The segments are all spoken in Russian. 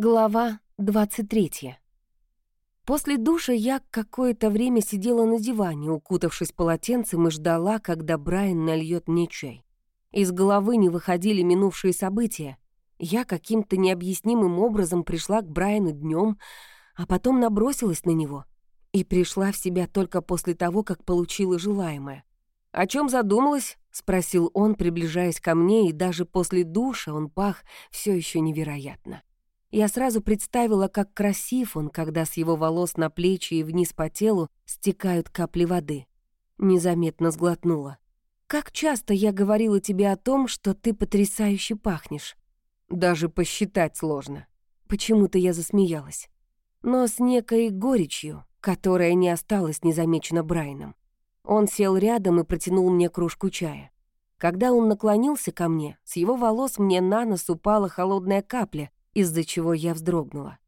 Глава 23. После душа я какое-то время сидела на диване, укутавшись полотенцем и ждала, когда Брайан нальет мне чай. Из головы не выходили минувшие события. Я каким-то необъяснимым образом пришла к Брайану днем, а потом набросилась на него. И пришла в себя только после того, как получила желаемое. «О чем задумалась?» — спросил он, приближаясь ко мне, и даже после душа он пах все еще невероятно. Я сразу представила, как красив он, когда с его волос на плечи и вниз по телу стекают капли воды. Незаметно сглотнула. «Как часто я говорила тебе о том, что ты потрясающе пахнешь?» «Даже посчитать сложно». Почему-то я засмеялась. Но с некой горечью, которая не осталась незамечена Брайаном. Он сел рядом и протянул мне кружку чая. Когда он наклонился ко мне, с его волос мне на нос упала холодная капля, из-за чего я вздрогнула.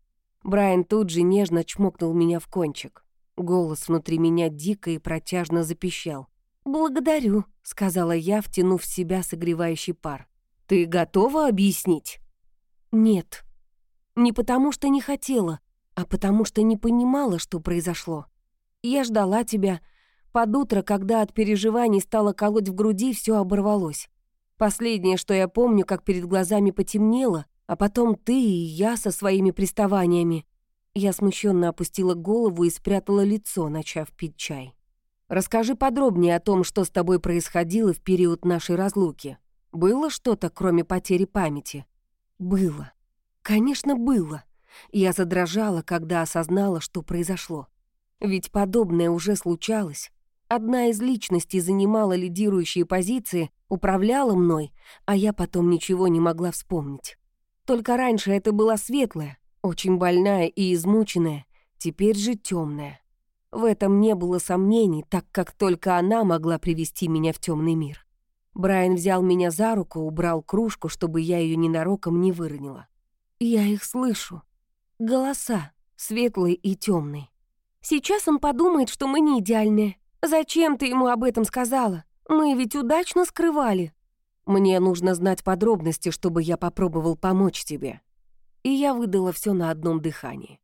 Брайан тут же нежно чмокнул меня в кончик. Голос внутри меня дико и протяжно запищал. «Благодарю», — сказала я, втянув в себя согревающий пар. «Ты готова объяснить?» «Нет. Не потому что не хотела, а потому что не понимала, что произошло. Я ждала тебя. Под утро, когда от переживаний стало колоть в груди, все оборвалось. Последнее, что я помню, как перед глазами потемнело, а потом ты и я со своими приставаниями. Я смущенно опустила голову и спрятала лицо, начав пить чай. Расскажи подробнее о том, что с тобой происходило в период нашей разлуки. Было что-то, кроме потери памяти? Было. Конечно, было. Я задрожала, когда осознала, что произошло. Ведь подобное уже случалось. Одна из личностей занимала лидирующие позиции, управляла мной, а я потом ничего не могла вспомнить. Только раньше это была светлая, очень больная и измученная, теперь же темная. В этом не было сомнений, так как только она могла привести меня в темный мир. Брайан взял меня за руку, убрал кружку, чтобы я ее ненароком не выронила. Я их слышу. Голоса, светлый и темный. Сейчас он подумает, что мы не идеальные. Зачем ты ему об этом сказала? Мы ведь удачно скрывали. Мне нужно знать подробности, чтобы я попробовал помочь тебе». И я выдала все на одном дыхании.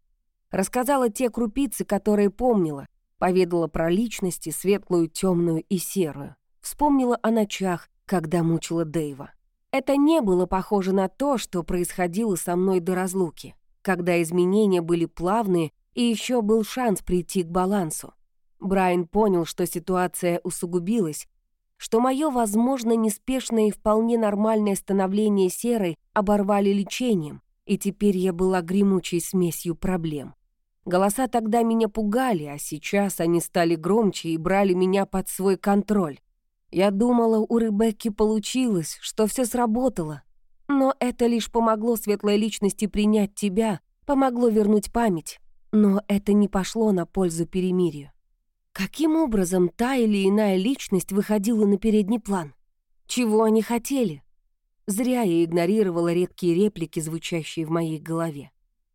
Рассказала те крупицы, которые помнила, поведала про личности, светлую, темную и серую. Вспомнила о ночах, когда мучила Дэйва. Это не было похоже на то, что происходило со мной до разлуки, когда изменения были плавные и еще был шанс прийти к балансу. Брайан понял, что ситуация усугубилась, что мое, возможно, неспешное и вполне нормальное становление серой оборвали лечением, и теперь я была гремучей смесью проблем. Голоса тогда меня пугали, а сейчас они стали громче и брали меня под свой контроль. Я думала, у Ребекки получилось, что все сработало. Но это лишь помогло светлой личности принять тебя, помогло вернуть память. Но это не пошло на пользу перемирию. Каким образом та или иная личность выходила на передний план? Чего они хотели? Зря я игнорировала редкие реплики, звучащие в моей голове.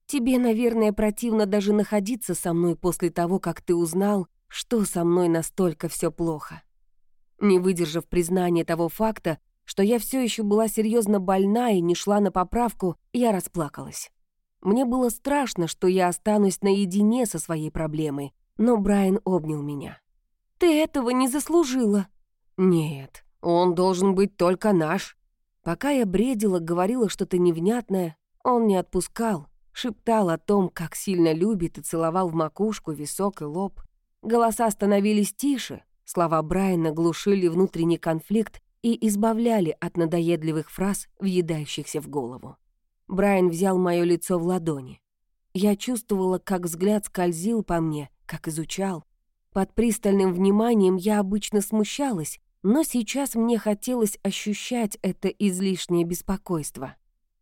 Тебе, наверное, противно даже находиться со мной после того, как ты узнал, что со мной настолько все плохо. Не выдержав признания того факта, что я все еще была серьезно больна и не шла на поправку, я расплакалась. Мне было страшно, что я останусь наедине со своей проблемой, но Брайан обнял меня. «Ты этого не заслужила». «Нет, он должен быть только наш». Пока я бредила, говорила что-то невнятное, он не отпускал, шептал о том, как сильно любит и целовал в макушку, висок и лоб. Голоса становились тише, слова Брайана глушили внутренний конфликт и избавляли от надоедливых фраз, въедающихся в голову. Брайан взял мое лицо в ладони. Я чувствовала, как взгляд скользил по мне, как изучал. Под пристальным вниманием я обычно смущалась, но сейчас мне хотелось ощущать это излишнее беспокойство.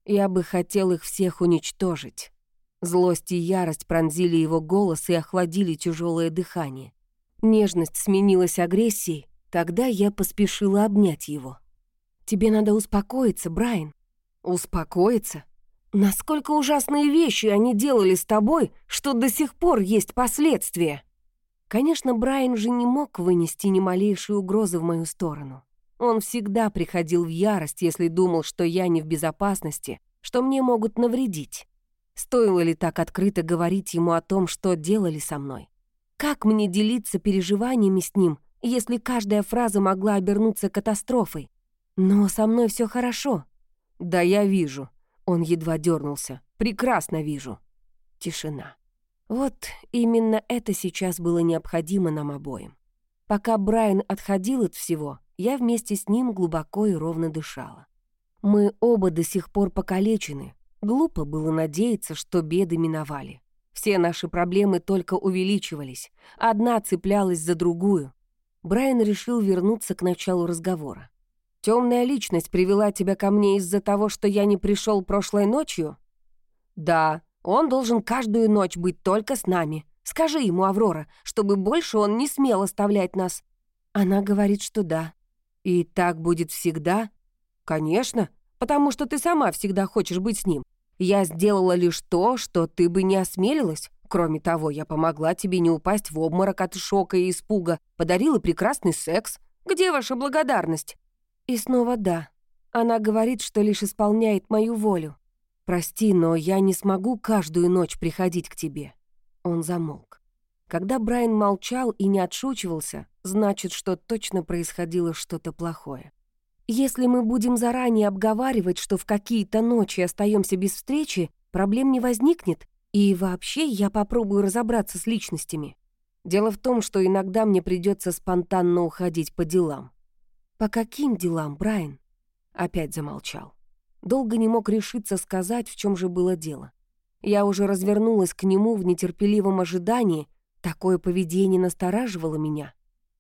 Я бы хотел их всех уничтожить. Злость и ярость пронзили его голос и охладили тяжелое дыхание. Нежность сменилась агрессией, тогда я поспешила обнять его. «Тебе надо успокоиться, Брайан». «Успокоиться? Насколько ужасные вещи они делали с тобой, что до сих пор есть последствия. Конечно, Брайан же не мог вынести ни малейшей угрозы в мою сторону. Он всегда приходил в ярость, если думал, что я не в безопасности, что мне могут навредить. Стоило ли так открыто говорить ему о том, что делали со мной? Как мне делиться переживаниями с ним, если каждая фраза могла обернуться катастрофой? Но со мной все хорошо. Да я вижу. Он едва дернулся. Прекрасно вижу. Тишина. Вот именно это сейчас было необходимо нам обоим. Пока Брайан отходил от всего, я вместе с ним глубоко и ровно дышала. Мы оба до сих пор покалечены. Глупо было надеяться, что беды миновали. Все наши проблемы только увеличивались. Одна цеплялась за другую. Брайан решил вернуться к началу разговора. Темная личность привела тебя ко мне из-за того, что я не пришел прошлой ночью?» «Да, он должен каждую ночь быть только с нами. Скажи ему, Аврора, чтобы больше он не смел оставлять нас». Она говорит, что да. «И так будет всегда?» «Конечно, потому что ты сама всегда хочешь быть с ним. Я сделала лишь то, что ты бы не осмелилась. Кроме того, я помогла тебе не упасть в обморок от шока и испуга, подарила прекрасный секс. Где ваша благодарность?» И снова да. Она говорит, что лишь исполняет мою волю. «Прости, но я не смогу каждую ночь приходить к тебе». Он замолк. Когда Брайан молчал и не отшучивался, значит, что точно происходило что-то плохое. Если мы будем заранее обговаривать, что в какие-то ночи остаемся без встречи, проблем не возникнет, и вообще я попробую разобраться с личностями. Дело в том, что иногда мне придется спонтанно уходить по делам. По каким делам, Брайан? Опять замолчал. Долго не мог решиться сказать, в чем же было дело. Я уже развернулась к нему в нетерпеливом ожидании, такое поведение настораживало меня.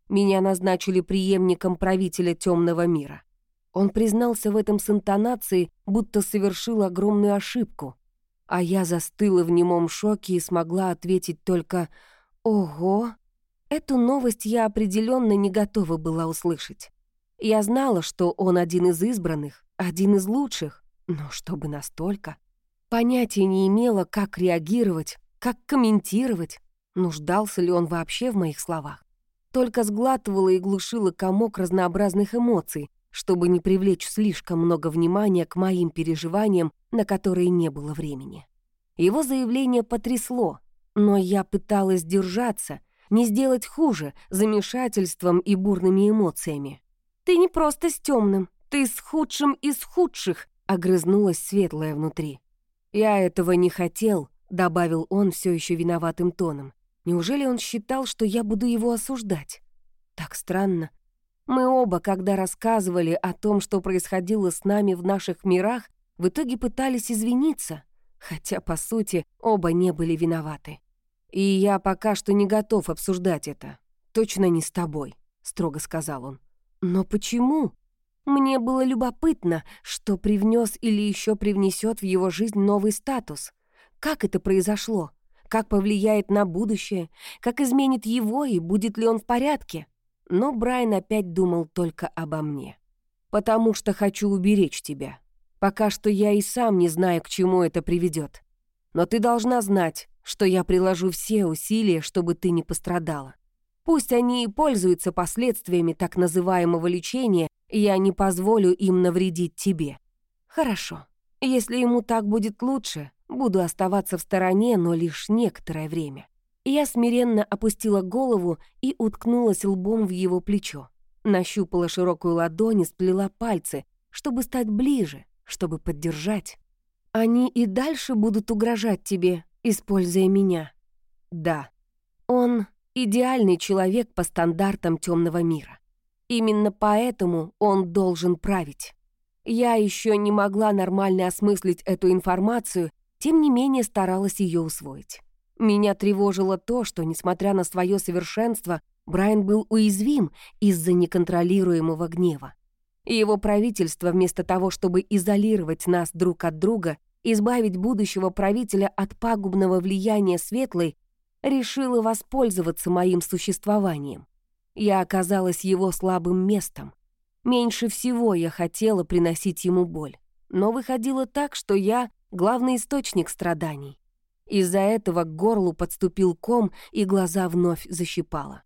Меня назначили преемником правителя темного мира. Он признался в этом с интонацией, будто совершил огромную ошибку. А я застыла в немом шоке и смогла ответить только «Ого!». Эту новость я определенно не готова была услышать. Я знала, что он один из избранных, один из лучших, но чтобы настолько. Понятия не имела, как реагировать, как комментировать, нуждался ли он вообще в моих словах. Только сглатывала и глушила комок разнообразных эмоций, чтобы не привлечь слишком много внимания к моим переживаниям, на которые не было времени. Его заявление потрясло, но я пыталась держаться, не сделать хуже замешательством и бурными эмоциями. «Ты не просто с темным, ты с худшим из худших», — огрызнулась светлая внутри. «Я этого не хотел», — добавил он все еще виноватым тоном. «Неужели он считал, что я буду его осуждать?» Так странно. Мы оба, когда рассказывали о том, что происходило с нами в наших мирах, в итоге пытались извиниться, хотя, по сути, оба не были виноваты. «И я пока что не готов обсуждать это. Точно не с тобой», — строго сказал он. «Но почему?» Мне было любопытно, что привнес или еще привнесет в его жизнь новый статус. Как это произошло? Как повлияет на будущее? Как изменит его и будет ли он в порядке? Но Брайан опять думал только обо мне. «Потому что хочу уберечь тебя. Пока что я и сам не знаю, к чему это приведет. Но ты должна знать, что я приложу все усилия, чтобы ты не пострадала. Пусть они и пользуются последствиями так называемого лечения, я не позволю им навредить тебе. Хорошо. Если ему так будет лучше, буду оставаться в стороне, но лишь некоторое время. Я смиренно опустила голову и уткнулась лбом в его плечо. Нащупала широкую ладонь и сплела пальцы, чтобы стать ближе, чтобы поддержать. Они и дальше будут угрожать тебе, используя меня. Да, он идеальный человек по стандартам темного мира. Именно поэтому он должен править. Я еще не могла нормально осмыслить эту информацию, тем не менее старалась ее усвоить. Меня тревожило то, что, несмотря на свое совершенство, Брайан был уязвим из-за неконтролируемого гнева. Его правительство, вместо того, чтобы изолировать нас друг от друга, избавить будущего правителя от пагубного влияния светлой, решило воспользоваться моим существованием. Я оказалась его слабым местом. Меньше всего я хотела приносить ему боль. Но выходило так, что я — главный источник страданий. Из-за этого к горлу подступил ком, и глаза вновь защипало.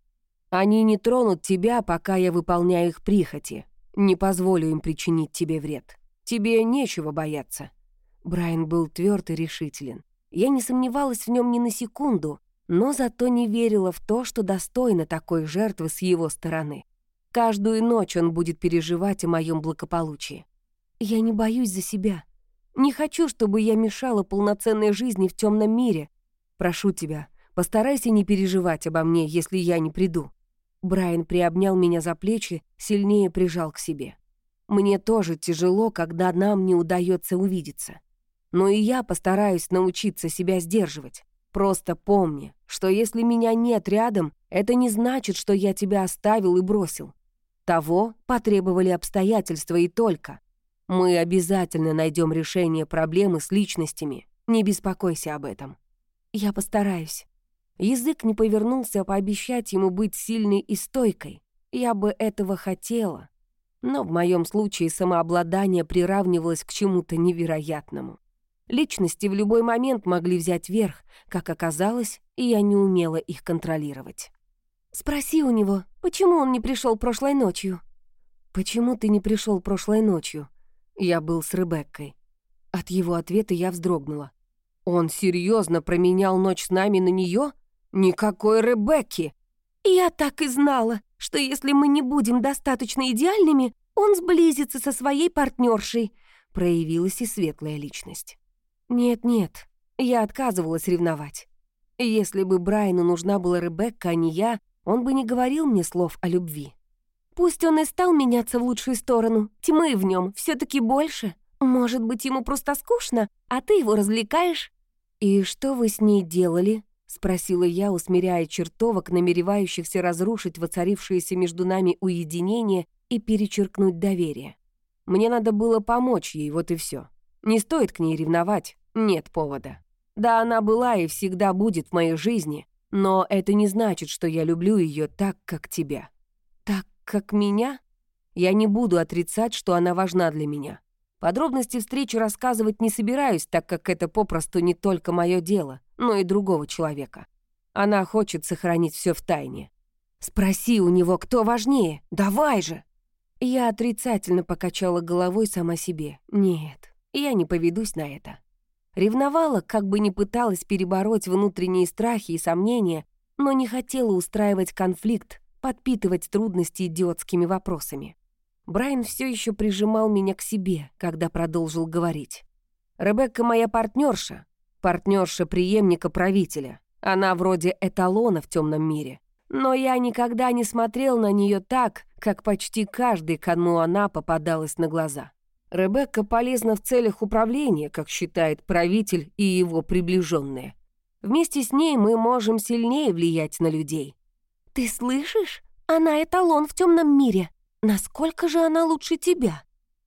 «Они не тронут тебя, пока я выполняю их прихоти. Не позволю им причинить тебе вред. Тебе нечего бояться». Брайан был тверд и решителен. Я не сомневалась в нем ни на секунду, но зато не верила в то, что достойна такой жертвы с его стороны. Каждую ночь он будет переживать о моем благополучии. Я не боюсь за себя. Не хочу, чтобы я мешала полноценной жизни в темном мире. Прошу тебя, постарайся не переживать обо мне, если я не приду. Брайан приобнял меня за плечи, сильнее прижал к себе. Мне тоже тяжело, когда нам не удается увидеться. Но и я постараюсь научиться себя сдерживать. Просто помни, что если меня нет рядом, это не значит, что я тебя оставил и бросил. Того потребовали обстоятельства и только. Мы обязательно найдем решение проблемы с личностями. Не беспокойся об этом. Я постараюсь. Язык не повернулся пообещать ему быть сильной и стойкой. Я бы этого хотела. Но в моем случае самообладание приравнивалось к чему-то невероятному. Личности в любой момент могли взять верх, как оказалось, и я не умела их контролировать. «Спроси у него, почему он не пришел прошлой ночью?» «Почему ты не пришел прошлой ночью?» Я был с Ребеккой. От его ответа я вздрогнула. «Он серьезно променял ночь с нами на нее? Никакой Ребекки!» «Я так и знала, что если мы не будем достаточно идеальными, он сблизится со своей партнершей», проявилась и светлая личность. Нет-нет, я отказывалась ревновать. Если бы Брайану нужна была Ребекка, а не я, он бы не говорил мне слов о любви. Пусть он и стал меняться в лучшую сторону, тьмы в нем все таки больше. Может быть, ему просто скучно, а ты его развлекаешь? «И что вы с ней делали?» — спросила я, усмиряя чертовок, намеревающихся разрушить воцарившееся между нами уединение и перечеркнуть доверие. Мне надо было помочь ей, вот и все. Не стоит к ней ревновать, нет повода. Да, она была и всегда будет в моей жизни, но это не значит, что я люблю ее так, как тебя. Так, как меня? Я не буду отрицать, что она важна для меня. Подробности встречи рассказывать не собираюсь, так как это попросту не только мое дело, но и другого человека. Она хочет сохранить все в тайне. Спроси у него, кто важнее. Давай же. Я отрицательно покачала головой сама себе. Нет, я не поведусь на это. Ревновала, как бы ни пыталась перебороть внутренние страхи и сомнения, но не хотела устраивать конфликт, подпитывать трудности идиотскими вопросами. Брайан все еще прижимал меня к себе, когда продолжил говорить. «Ребекка моя партнерша, партнерша преемника правителя. Она вроде эталона в темном мире. Но я никогда не смотрел на нее так, как почти каждый, кому она попадалась на глаза. Ребекка полезна в целях управления, как считает правитель и его приближенные. Вместе с ней мы можем сильнее влиять на людей. Ты слышишь? Она эталон в темном мире. Насколько же она лучше тебя?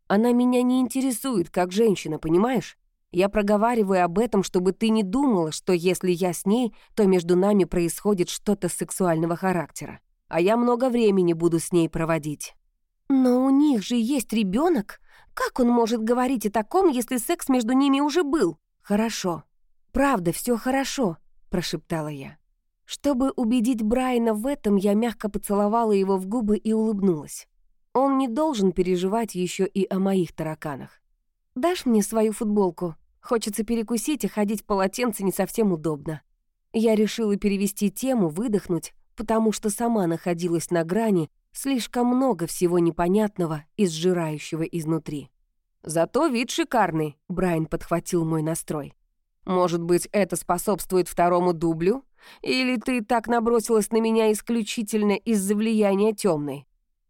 Она меня не интересует, как женщина, понимаешь? Я проговариваю об этом, чтобы ты не думала, что если я с ней, то между нами происходит что-то сексуального характера. А я много времени буду с ней проводить. Но у них же есть ребенок. Как он может говорить о таком, если секс между ними уже был? Хорошо. Правда, все хорошо, прошептала я. Чтобы убедить Брайана в этом, я мягко поцеловала его в губы и улыбнулась. Он не должен переживать еще и о моих тараканах. «Дашь мне свою футболку? Хочется перекусить, и ходить в полотенце не совсем удобно». Я решила перевести тему, выдохнуть, потому что сама находилась на грани Слишком много всего непонятного и сжирающего изнутри. «Зато вид шикарный», — Брайан подхватил мой настрой. «Может быть, это способствует второму дублю? Или ты так набросилась на меня исключительно из-за влияния темной?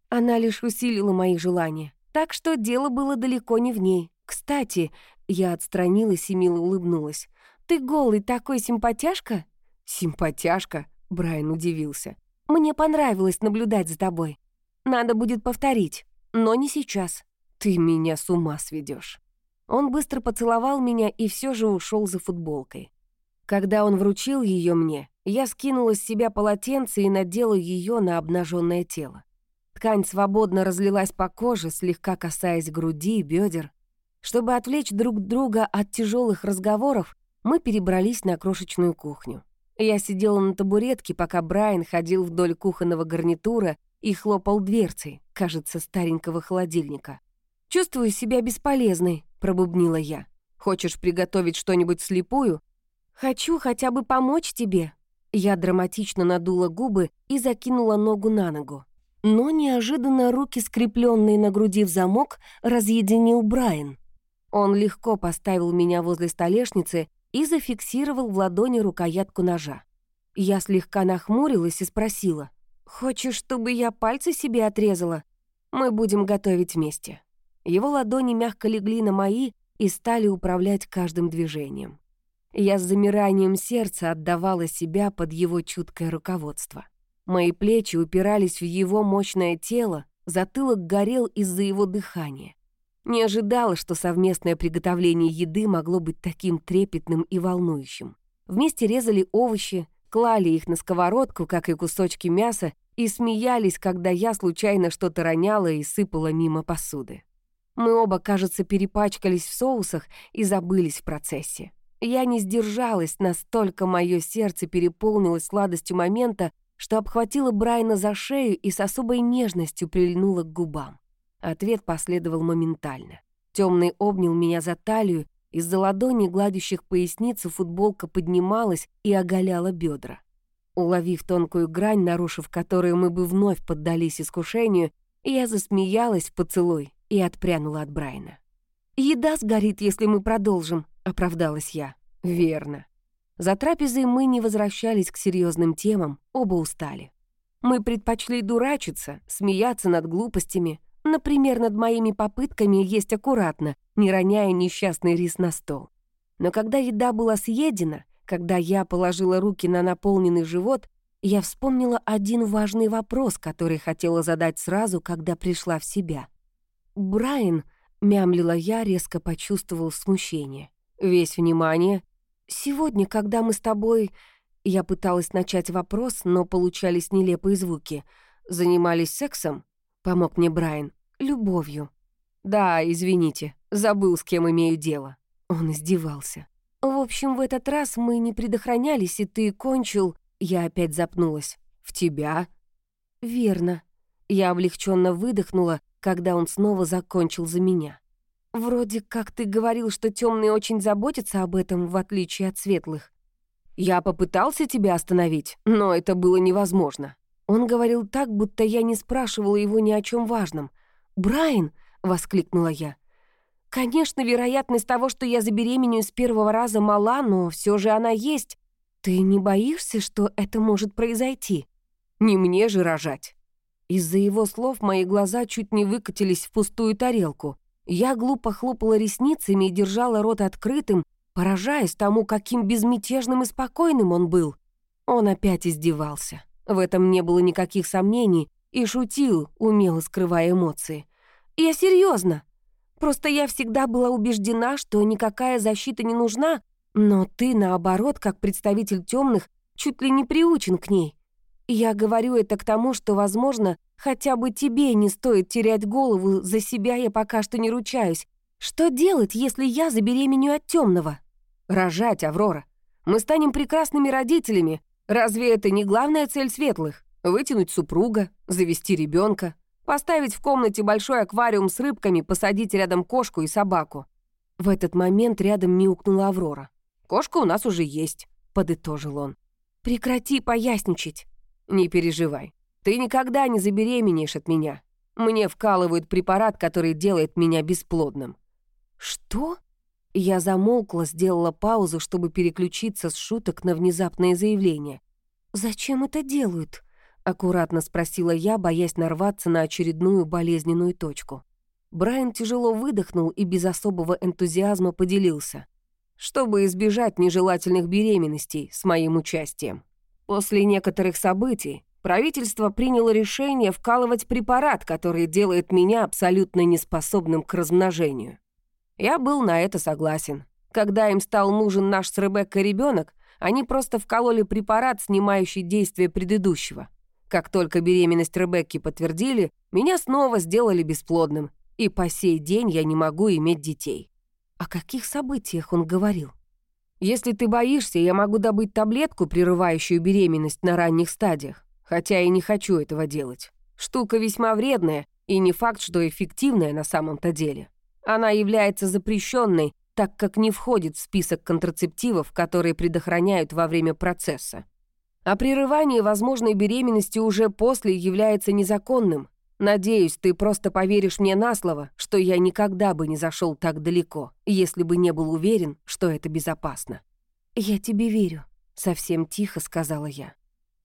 Она лишь усилила мои желания, так что дело было далеко не в ней. Кстати, я отстранилась и мило улыбнулась. «Ты голый такой симпатяшка?» «Симпатяшка?» — Брайан удивился. Мне понравилось наблюдать за тобой. Надо будет повторить, но не сейчас. Ты меня с ума сведешь. Он быстро поцеловал меня и все же ушел за футболкой. Когда он вручил ее мне, я скинула с себя полотенце и надела ее на обнаженное тело. Ткань свободно разлилась по коже, слегка касаясь груди и бедер. Чтобы отвлечь друг друга от тяжелых разговоров, мы перебрались на крошечную кухню. Я сидела на табуретке, пока Брайан ходил вдоль кухонного гарнитура и хлопал дверцей, кажется, старенького холодильника. «Чувствую себя бесполезной», — пробубнила я. «Хочешь приготовить что-нибудь слепую?» «Хочу хотя бы помочь тебе». Я драматично надула губы и закинула ногу на ногу. Но неожиданно руки, скрепленные на груди в замок, разъединил Брайан. Он легко поставил меня возле столешницы и зафиксировал в ладони рукоятку ножа. Я слегка нахмурилась и спросила, «Хочешь, чтобы я пальцы себе отрезала? Мы будем готовить вместе». Его ладони мягко легли на мои и стали управлять каждым движением. Я с замиранием сердца отдавала себя под его чуткое руководство. Мои плечи упирались в его мощное тело, затылок горел из-за его дыхания. Не ожидала, что совместное приготовление еды могло быть таким трепетным и волнующим. Вместе резали овощи, клали их на сковородку, как и кусочки мяса, и смеялись, когда я случайно что-то роняла и сыпала мимо посуды. Мы оба, кажется, перепачкались в соусах и забылись в процессе. Я не сдержалась, настолько мое сердце переполнилось сладостью момента, что обхватила Брайна за шею и с особой нежностью прильнула к губам. Ответ последовал моментально. Темный обнял меня за талию, из-за ладони, гладящих поясницу, футболка поднималась и оголяла бедра. Уловив тонкую грань, нарушив которую мы бы вновь поддались искушению, я засмеялась в поцелуй и отпрянула от Брайна. «Еда сгорит, если мы продолжим», — оправдалась я. «Верно. За трапезой мы не возвращались к серьезным темам, оба устали. Мы предпочли дурачиться, смеяться над глупостями, например, над моими попытками есть аккуратно, не роняя несчастный рис на стол. Но когда еда была съедена, когда я положила руки на наполненный живот, я вспомнила один важный вопрос, который хотела задать сразу, когда пришла в себя. «Брайан», — мямлила я, резко почувствовал смущение. Весь внимание, «Сегодня, когда мы с тобой...» Я пыталась начать вопрос, но получались нелепые звуки. «Занимались сексом?» — помог мне Брайан. «Любовью». «Да, извините, забыл, с кем имею дело». Он издевался. «В общем, в этот раз мы не предохранялись, и ты кончил...» Я опять запнулась. «В тебя?» «Верно». Я облегченно выдохнула, когда он снова закончил за меня. Вроде как ты говорил, что темные очень заботятся об этом, в отличие от светлых. Я попытался тебя остановить, но это было невозможно. Он говорил так, будто я не спрашивала его ни о чем важном. «Брайан!» — воскликнула я. «Конечно, вероятность того, что я забеременею с первого раза мала, но все же она есть. Ты не боишься, что это может произойти? Не мне же рожать». Из-за его слов мои глаза чуть не выкатились в пустую тарелку. Я глупо хлопала ресницами и держала рот открытым, поражаясь тому, каким безмятежным и спокойным он был. Он опять издевался. В этом не было никаких сомнений и шутил, умело скрывая эмоции. «Я серьезно. Просто я всегда была убеждена, что никакая защита не нужна, но ты, наоборот, как представитель темных, чуть ли не приучен к ней. Я говорю это к тому, что, возможно, хотя бы тебе не стоит терять голову, за себя я пока что не ручаюсь. Что делать, если я забеременю от темного? Рожать, Аврора. Мы станем прекрасными родителями. Разве это не главная цель светлых? Вытянуть супруга, завести ребенка, поставить в комнате большой аквариум с рыбками, посадить рядом кошку и собаку. В этот момент рядом мяукнула Аврора. «Кошка у нас уже есть», — подытожил он. «Прекрати поясничать. «Не переживай. Ты никогда не забеременеешь от меня. Мне вкалывают препарат, который делает меня бесплодным». «Что?» Я замолкла, сделала паузу, чтобы переключиться с шуток на внезапное заявление. «Зачем это делают?» — аккуратно спросила я, боясь нарваться на очередную болезненную точку. Брайан тяжело выдохнул и без особого энтузиазма поделился. «Чтобы избежать нежелательных беременностей с моим участием». После некоторых событий правительство приняло решение вкалывать препарат, который делает меня абсолютно неспособным к размножению. Я был на это согласен. Когда им стал нужен наш с Ребеккой ребенок, они просто вкололи препарат, снимающий действие предыдущего. Как только беременность Ребекки подтвердили, меня снова сделали бесплодным, и по сей день я не могу иметь детей. О каких событиях он говорил? Если ты боишься, я могу добыть таблетку, прерывающую беременность на ранних стадиях, хотя и не хочу этого делать. Штука весьма вредная, и не факт, что эффективная на самом-то деле. Она является запрещенной, так как не входит в список контрацептивов, которые предохраняют во время процесса. А прерывание возможной беременности уже после является незаконным. Надеюсь, ты просто поверишь мне на слово, что я никогда бы не зашел так далеко, если бы не был уверен, что это безопасно. «Я тебе верю», — совсем тихо сказала я.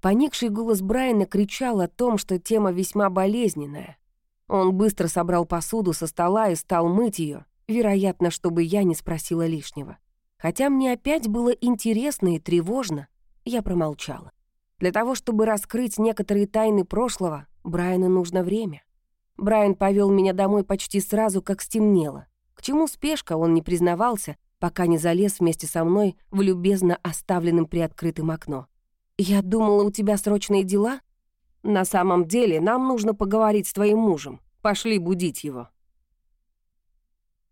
Поникший голос Брайана кричал о том, что тема весьма болезненная. Он быстро собрал посуду со стола и стал мыть ее, вероятно, чтобы я не спросила лишнего. Хотя мне опять было интересно и тревожно, я промолчала. Для того, чтобы раскрыть некоторые тайны прошлого, Брайану нужно время. Брайан повел меня домой почти сразу, как стемнело. К чему спешка, он не признавался, пока не залез вместе со мной в любезно оставленным приоткрытым окно. «Я думала, у тебя срочные дела?» «На самом деле, нам нужно поговорить с твоим мужем. Пошли будить его».